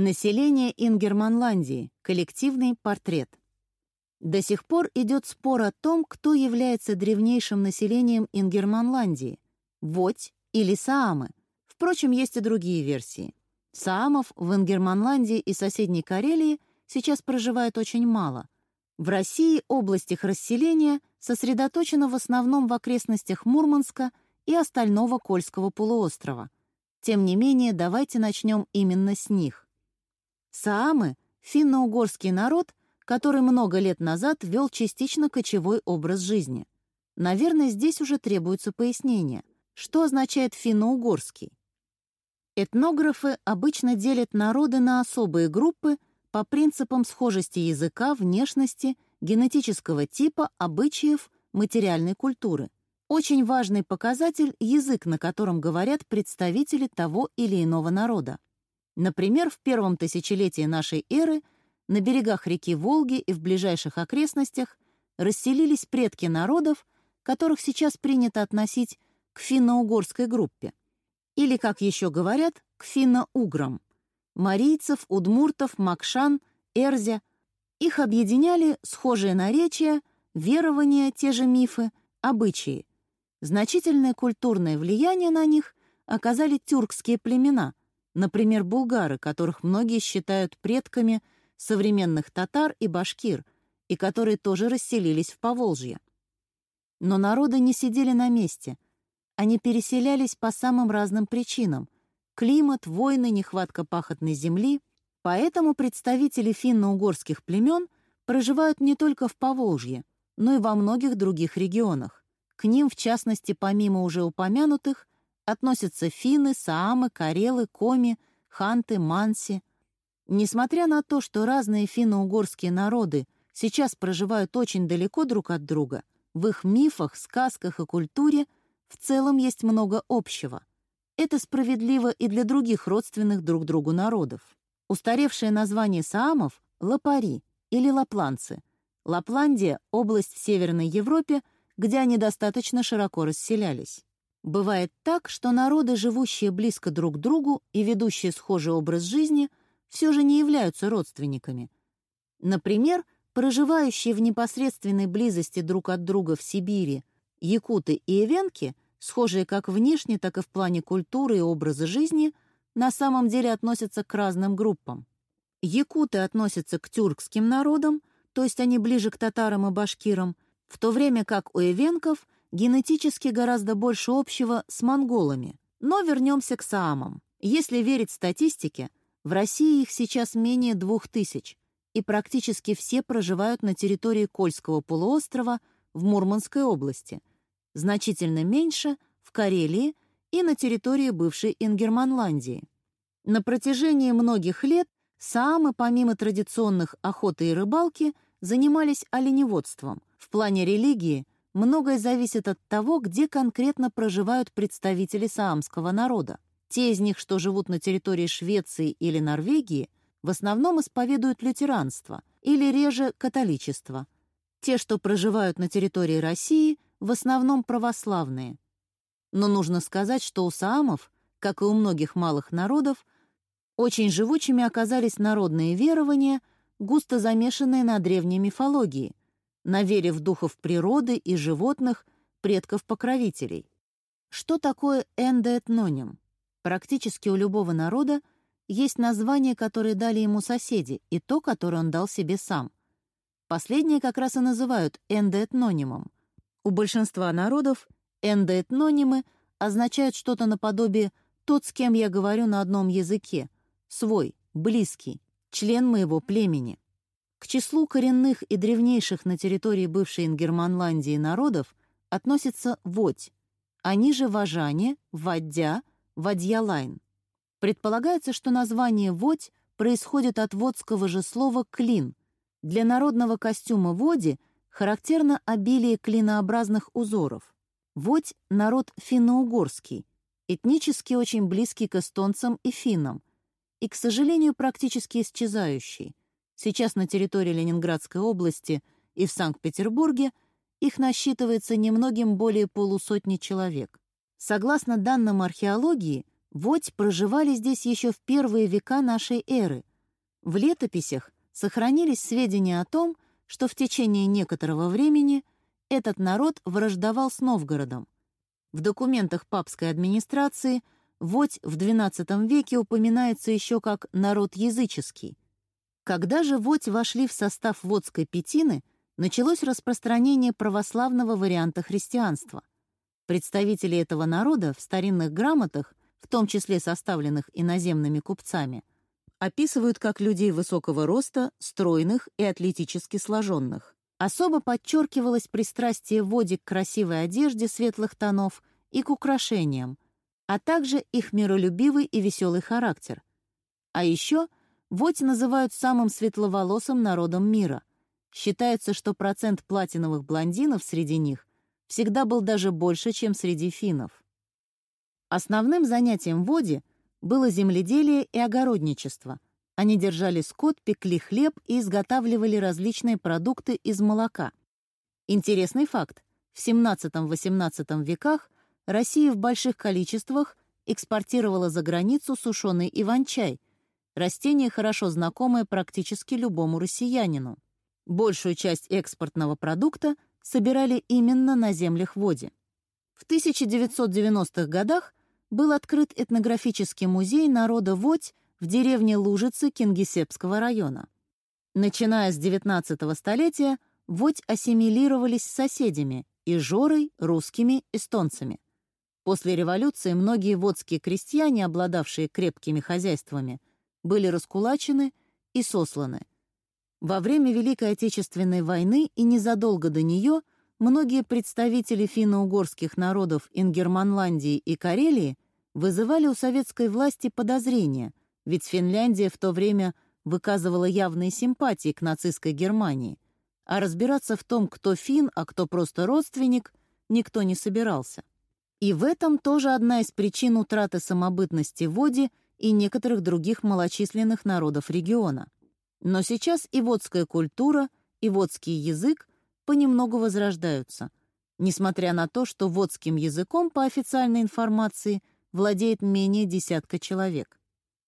Население Ингерманландии. Коллективный портрет. До сих пор идет спор о том, кто является древнейшим населением Ингерманландии — Водь или Саамы. Впрочем, есть и другие версии. Саамов в Ингерманландии и соседней Карелии сейчас проживает очень мало. В России область их расселения сосредоточена в основном в окрестностях Мурманска и остального Кольского полуострова. Тем не менее, давайте начнем именно с них. Саамы — финно-угорский народ, который много лет назад вел частично кочевой образ жизни. Наверное, здесь уже требуется пояснение, что означает финно-угорский. Этнографы обычно делят народы на особые группы по принципам схожести языка, внешности, генетического типа, обычаев, материальной культуры. Очень важный показатель — язык, на котором говорят представители того или иного народа. Например, в первом тысячелетии нашей эры на берегах реки Волги и в ближайших окрестностях расселились предки народов, которых сейчас принято относить к финно-угорской группе. Или, как еще говорят, к финно-уграм. Марийцев, удмуртов, макшан, эрзя. Их объединяли схожие наречия, верования, те же мифы, обычаи. Значительное культурное влияние на них оказали тюркские племена, Например, булгары, которых многие считают предками современных татар и башкир, и которые тоже расселились в Поволжье. Но народы не сидели на месте. Они переселялись по самым разным причинам. Климат, войны, нехватка пахотной земли. Поэтому представители финно-угорских племен проживают не только в Поволжье, но и во многих других регионах. К ним, в частности, помимо уже упомянутых, относятся финны, саамы, карелы, коми, ханты, манси. Несмотря на то, что разные финно-угорские народы сейчас проживают очень далеко друг от друга, в их мифах, сказках и культуре в целом есть много общего. Это справедливо и для других родственных друг другу народов. Устаревшее название саамов — лапари или лапланцы. Лапландия — область в Северной Европе, где они достаточно широко расселялись. Бывает так, что народы, живущие близко друг к другу и ведущие схожий образ жизни, все же не являются родственниками. Например, проживающие в непосредственной близости друг от друга в Сибири якуты и эвенки, схожие как внешне, так и в плане культуры и образа жизни, на самом деле относятся к разным группам. Якуты относятся к тюркским народам, то есть они ближе к татарам и башкирам, в то время как у эвенков — генетически гораздо больше общего с монголами. Но вернемся к саамам. Если верить статистике, в России их сейчас менее двух тысяч, и практически все проживают на территории Кольского полуострова в Мурманской области, значительно меньше — в Карелии и на территории бывшей Ингерманландии. На протяжении многих лет саамы, помимо традиционных охоты и рыбалки, занимались оленеводством. В плане религии — многое зависит от того, где конкретно проживают представители саамского народа. Те из них, что живут на территории Швеции или Норвегии, в основном исповедуют лютеранство или реже католичество. Те, что проживают на территории России, в основном православные. Но нужно сказать, что у саамов, как и у многих малых народов, очень живучими оказались народные верования, густо замешанные на древней мифологии, на вере в духов природы и животных, предков-покровителей. Что такое эндоэтноним? Практически у любого народа есть название, которое дали ему соседи, и то, которое он дал себе сам. Последнее как раз и называют эндоэтнонимом. У большинства народов эндоэтнонимы означают что-то наподобие «тот, с кем я говорю на одном языке», «свой», «близкий», «член моего племени». К числу коренных и древнейших на территории бывшей Ингерманландии народов относятся Водь, они же Важане, Вадя, Вадьялайн. Предполагается, что название Водь происходит от водского же слова «клин». Для народного костюма Води характерно обилие клинообразных узоров. Водь — народ финно-угорский, этнически очень близкий к эстонцам и финнам, и, к сожалению, практически исчезающий. Сейчас на территории Ленинградской области и в Санкт-Петербурге их насчитывается немногим более полусотни человек. Согласно данным археологии, Водь проживали здесь еще в первые века нашей эры, В летописях сохранились сведения о том, что в течение некоторого времени этот народ враждовал с Новгородом. В документах папской администрации Водь в XII веке упоминается еще как народ языческий. Когда же Водь вошли в состав Водской Петины, началось распространение православного варианта христианства. Представители этого народа в старинных грамотах, в том числе составленных иноземными купцами, описывают как людей высокого роста, стройных и атлетически сложенных. Особо подчеркивалось пристрастие води к красивой одежде светлых тонов и к украшениям, а также их миролюбивый и веселый характер. А еще водь называют самым светловолосым народом мира. Считается, что процент платиновых блондинов среди них всегда был даже больше, чем среди финнов. Основным занятием води было земледелие и огородничество. Они держали скот, пекли хлеб и изготавливали различные продукты из молока. Интересный факт. В XVII-XVIII веках Россия в больших количествах экспортировала за границу сушеный иван-чай, растение, хорошо знакомое практически любому россиянину. Большую часть экспортного продукта собирали именно на землях Води. В 1990-х годах был открыт этнографический музей народа Водь в деревне Лужицы Кингисеппского района. Начиная с XIX столетия, Водь ассимилировались с соседями – Ижорой, русскими, эстонцами. После революции многие водские крестьяне, обладавшие крепкими хозяйствами, были раскулачены и сосланы. Во время Великой Отечественной войны и незадолго до нее – многие представители финно-угорских народов Ингерманландии и Карелии вызывали у советской власти подозрения, ведь Финляндия в то время выказывала явные симпатии к нацистской Германии, а разбираться в том, кто фин, а кто просто родственник, никто не собирался. И в этом тоже одна из причин утраты самобытности Води и некоторых других малочисленных народов региона. Но сейчас и водская культура, и водский язык понемногу возрождаются, несмотря на то, что водским языком, по официальной информации, владеет менее десятка человек.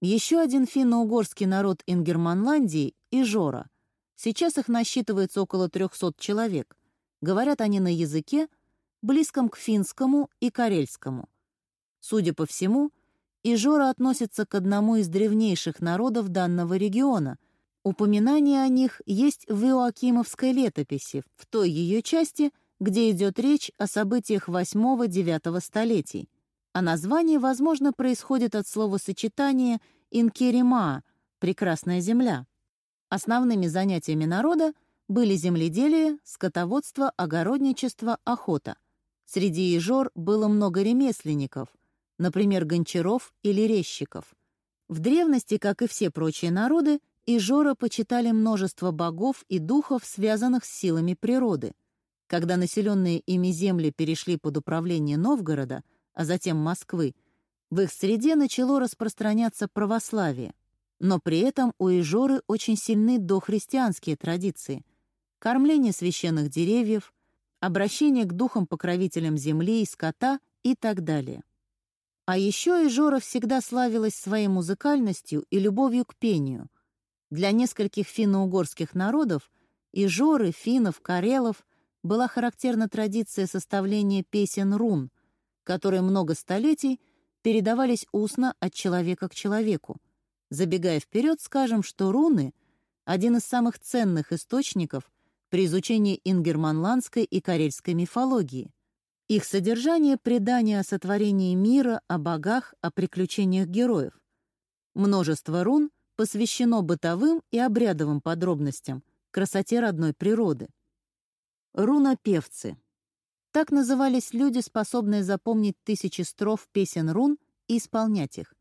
Еще один финно-угорский народ Ингерманландии — Ижора. Сейчас их насчитывается около 300 человек. Говорят они на языке, близком к финскому и карельскому. Судя по всему, Ижора относится к одному из древнейших народов данного региона, Упоминание о них есть в Иоакимовской летописи, в той ее части, где идет речь о событиях VIII-IX столетий. А название, возможно, происходит от словосочетания «инкерима» — «прекрасная земля». Основными занятиями народа были земледелие, скотоводство, огородничество, охота. Среди ежор было много ремесленников, например, гончаров или резчиков. В древности, как и все прочие народы, и Жора почитали множество богов и духов, связанных с силами природы. Когда населенные ими земли перешли под управление Новгорода, а затем Москвы, в их среде начало распространяться православие. Но при этом у Ижоры очень сильны дохристианские традиции. Кормление священных деревьев, обращение к духам-покровителям земли и скота и так далее. А еще Ижора всегда славилась своей музыкальностью и любовью к пению — для нескольких финно-угорских народов и жоры, финнов, карелов была характерна традиция составления песен рун, которые много столетий передавались устно от человека к человеку. Забегая вперед, скажем, что руны — один из самых ценных источников при изучении ингерманландской и карельской мифологии. Их содержание — предание о сотворении мира, о богах, о приключениях героев. Множество рун посвящено бытовым и обрядовым подробностям, красоте родной природы. Рунопевцы. Так назывались люди, способные запомнить тысячи строф песен рун и исполнять их.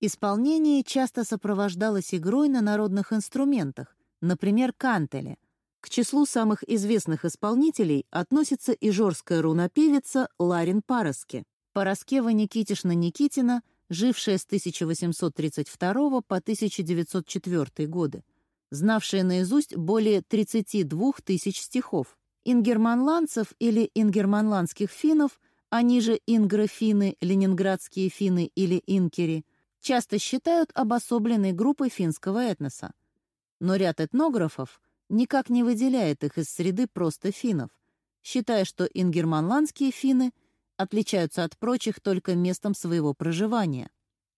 Исполнение часто сопровождалось игрой на народных инструментах, например, кантеле. К числу самых известных исполнителей относится и жорская рунопевица Ларин Пароске. Параскева Никитишна Никитина — жившая с 1832 по 1904 годы, знавшая наизусть более 32 тысяч стихов. Ингерманландцев или ингерманландских финнов, они же ингрофины, ленинградские финны или инкери, часто считают обособленной группой финского этноса. но ряд этнографов никак не выделяет их из среды просто финнов, считая, что ингерманландские финны отличаются от прочих только местом своего проживания.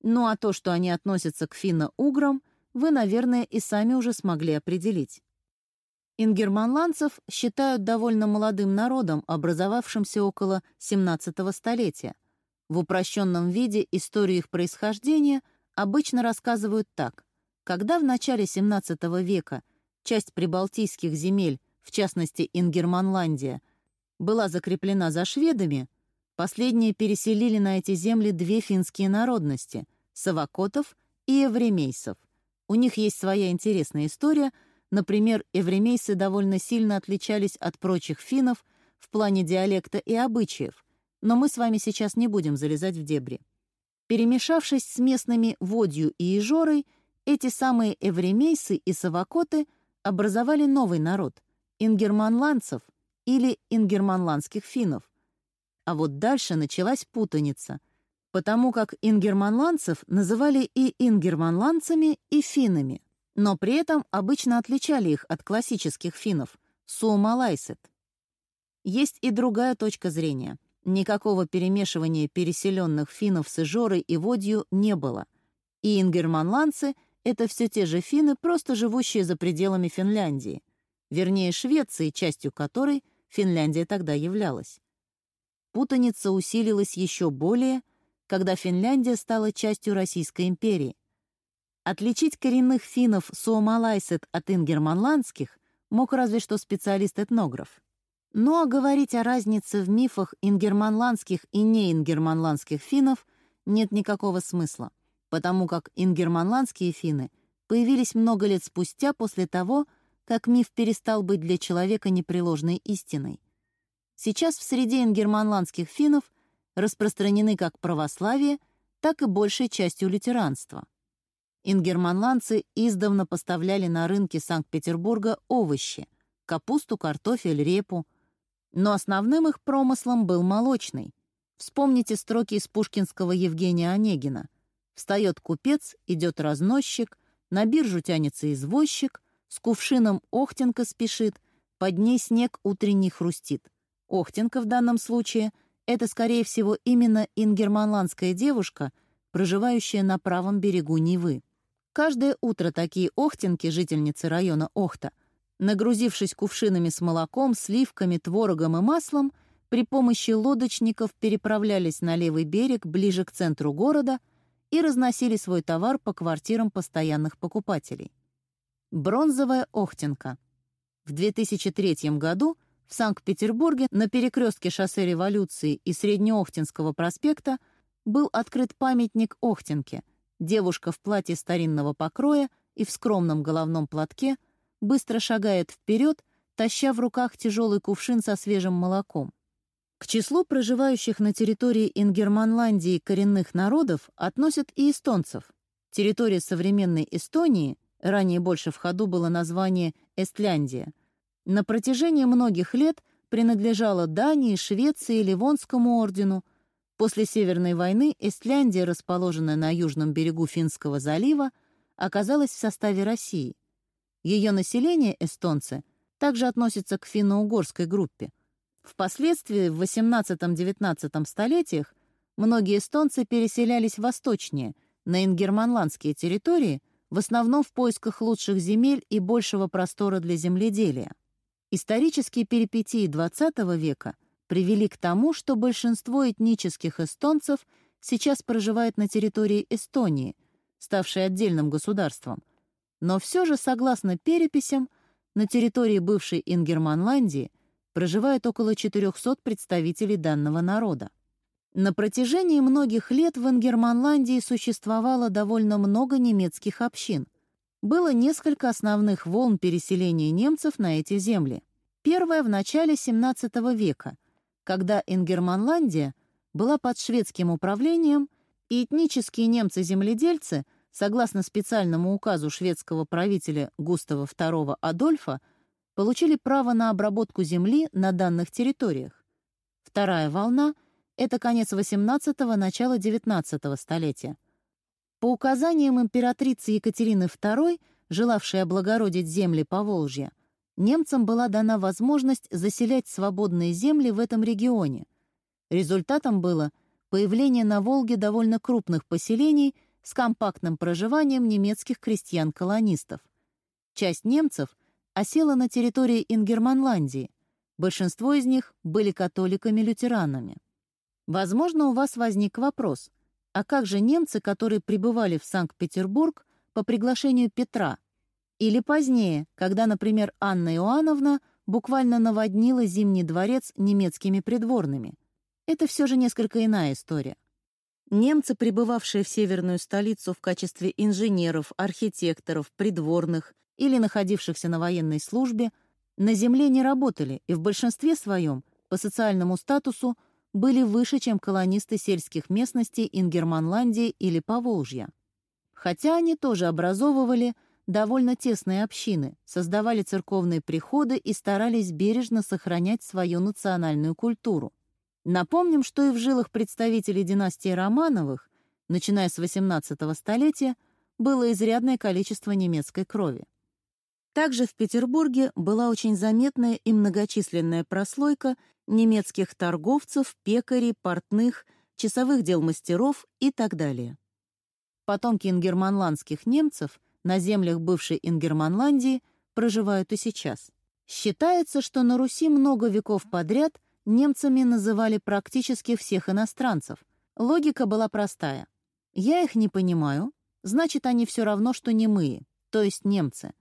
Ну а то, что они относятся к финно-уграм, вы, наверное, и сами уже смогли определить. Ингерманландцев считают довольно молодым народом, образовавшимся около 17 столетия. В упрощенном виде историю их происхождения обычно рассказывают так. Когда в начале XVII века часть прибалтийских земель, в частности Ингерманландия, была закреплена за шведами, последние переселили на эти земли две финские народности — савакотов и евремейцев. У них есть своя интересная история — Например, евремейцы довольно сильно отличались от прочих финнов в плане диалекта и обычаев, но мы с вами сейчас не будем залезать в дебри. Перемешавшись с местными Водью и Ижорой, эти самые евремейцы и савакоты образовали новый народ — ингерманландцев или ингерманландских финнов. А вот дальше началась путаница, потому как ингерманландцев называли и ингерманландцами, и финнами — но при этом обычно отличали их от классических финнов — суомалайсет. Есть и другая точка зрения. Никакого перемешивания переселенных финнов с Ижорой и Водью не было. И ингерманландцы — это все те же финны, просто живущие за пределами Финляндии. Вернее, Швеции, частью которой Финляндия тогда являлась. Путаница усилилась еще более, когда Финляндия стала частью Российской империи. Отличить коренных финнов суомалайсет от ингерманландских мог разве что специалист-этнограф. Ну а говорить о разнице в мифах ингерманландских и неингерманландских финнов нет никакого смысла, потому как ингерманландские финны появились много лет спустя после того, как миф перестал быть для человека непреложной истиной. Сейчас в среде ингерманландских финнов распространены как православие, так и большей частью лютеранство. Ингерманландцы издавна поставляли на рынки Санкт-Петербурга овощи — капусту, картофель, репу. Но основным их промыслом был молочный. Вспомните строки из пушкинского Евгения Онегина. «Встает купец, идет разносчик, на биржу тянется извозчик, с кувшином Охтенка спешит, под ней снег утренний хрустит». Охтенка в данном случае — это, скорее всего, именно ингерманландская девушка, проживающая на правом берегу Невы. Каждое утро такие охтинки, жительницы района Охта, нагрузившись кувшинами с молоком, сливками, творогом и маслом, при помощи лодочников переправлялись на левый берег ближе к центру города и разносили свой товар по квартирам постоянных покупателей. Бронзовая Охтинка. В 2003 году в Санкт-Петербурге на перекрестке шоссе Революции и Среднеохтинского проспекта был открыт памятник Охтинке — Девушка в платье старинного покроя и в скромном головном платке быстро шагает вперед, таща в руках тяжелый кувшин со свежим молоком. К числу проживающих на территории Ингерманландии коренных народов относят и эстонцев. Территория современной Эстонии, ранее больше в ходу было название Эстляндия, на протяжении многих лет принадлежала Дании, Швеции, Ливонскому ордену, После Северной войны Эстляндия, расположенная на южном берегу Финского залива, оказалась в составе России. Ее население, эстонцы, также относится к финно-угорской группе. Впоследствии в XVIII-XIX столетиях многие эстонцы переселялись восточнее, на ингерманландские территории, в основном в поисках лучших земель и большего простора для земледелия. Исторические перипетии XX века — привели к тому, что большинство этнических эстонцев сейчас проживает на территории Эстонии, ставшей отдельным государством. Но все же, согласно переписям, на территории бывшей Ингерманландии проживает около 400 представителей данного народа. На протяжении многих лет в Ингерманландии существовало довольно много немецких общин. Было несколько основных волн переселения немцев на эти земли. Первая в начале XVII века — когда Ингерманландия была под шведским управлением, и этнические немцы-земледельцы, согласно специальному указу шведского правителя Густава II Адольфа, получили право на обработку земли на данных территориях. Вторая волна — это конец XVIII – начало XIX столетия. По указаниям императрицы Екатерины II желавшей облагородить земли Поволжья, немцам была дана возможность заселять свободные земли в этом регионе. Результатом было появление на Волге довольно крупных поселений с компактным проживанием немецких крестьян-колонистов. Часть немцев осела на территории Ингерманландии, большинство из них были католиками-лютеранами. Возможно, у вас возник вопрос, а как же немцы, которые прибывали в Санкт-Петербург по приглашению Петра? Или позднее, когда, например, Анна Иоанновна буквально наводнила Зимний дворец немецкими придворными. Это все же несколько иная история. Немцы, прибывавшие в северную столицу в качестве инженеров, архитекторов, придворных или находившихся на военной службе, на земле не работали и в большинстве своем по социальному статусу были выше, чем колонисты сельских местностей Ингерманландии или Поволжья. Хотя они тоже образовывали довольно тесные общины, создавали церковные приходы и старались бережно сохранять свою национальную культуру. Напомним, что и в жилах представителей династии Романовых, начиная с XVIII столетия, было изрядное количество немецкой крови. Также в Петербурге была очень заметная и многочисленная прослойка немецких торговцев, пекарей, портных, часовых дел мастеров и так далее. Потомки ингерманландских немцев на землях бывшей Ингерманландии проживают и сейчас. Считается, что на Руси много веков подряд немцами называли практически всех иностранцев. Логика была простая. Я их не понимаю, значит, они все равно, что немые, то есть немцы.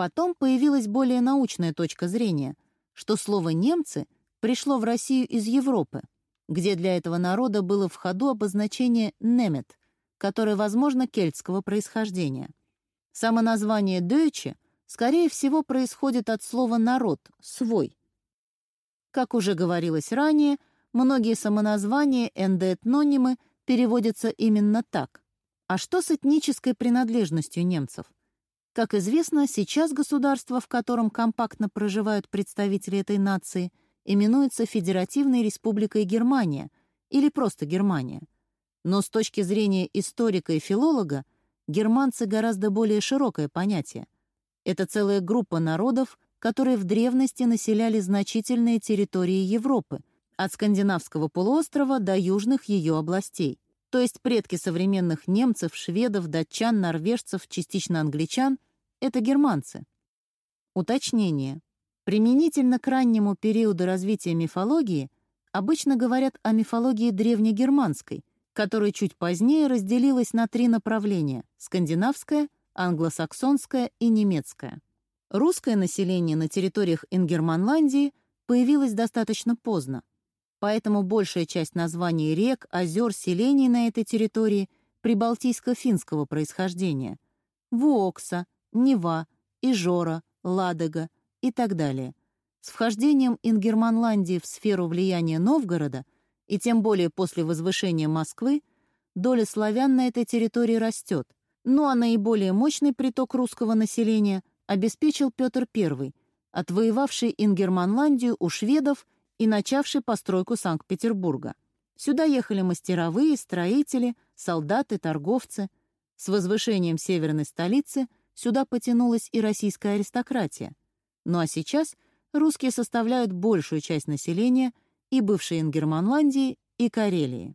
Потом появилась более научная точка зрения, что слово «немцы» пришло в Россию из Европы, где для этого народа было в ходу обозначение «немет», которое, возможно, кельтского происхождения. Само название «дойче» скорее всего происходит от слова «народ», «свой». Как уже говорилось ранее, многие самоназвания эндоэтнонимы переводятся именно так. А что с этнической принадлежностью немцев? Как известно, сейчас государство, в котором компактно проживают представители этой нации, именуется Федеративной Республикой Германия или просто Германия. Но с точки зрения историка и филолога, германцы гораздо более широкое понятие. Это целая группа народов, которые в древности населяли значительные территории Европы, от скандинавского полуострова до южных ее областей то есть предки современных немцев, шведов, датчан, норвежцев, частично англичан — это германцы. Уточнение. Применительно к раннему периоду развития мифологии обычно говорят о мифологии древнегерманской, которая чуть позднее разделилась на три направления — скандинавская, англосаксонская и немецкая. Русское население на территориях Ингерманландии появилось достаточно поздно, поэтому большая часть названий рек, озер, селений на этой территории прибалтийско-финского происхождения — Вуокса, Нева, Ижора, Ладога и так далее. С вхождением Ингерманландии в сферу влияния Новгорода, и тем более после возвышения Москвы, доля славян на этой территории растет, ну а наиболее мощный приток русского населения обеспечил Петр I, отвоевавший Ингерманландию у шведов и начавший постройку Санкт-Петербурга. Сюда ехали мастеровые, строители, солдаты, торговцы. С возвышением северной столицы сюда потянулась и российская аристократия. Ну а сейчас русские составляют большую часть населения и бывшей Ингерманландии, и Карелии.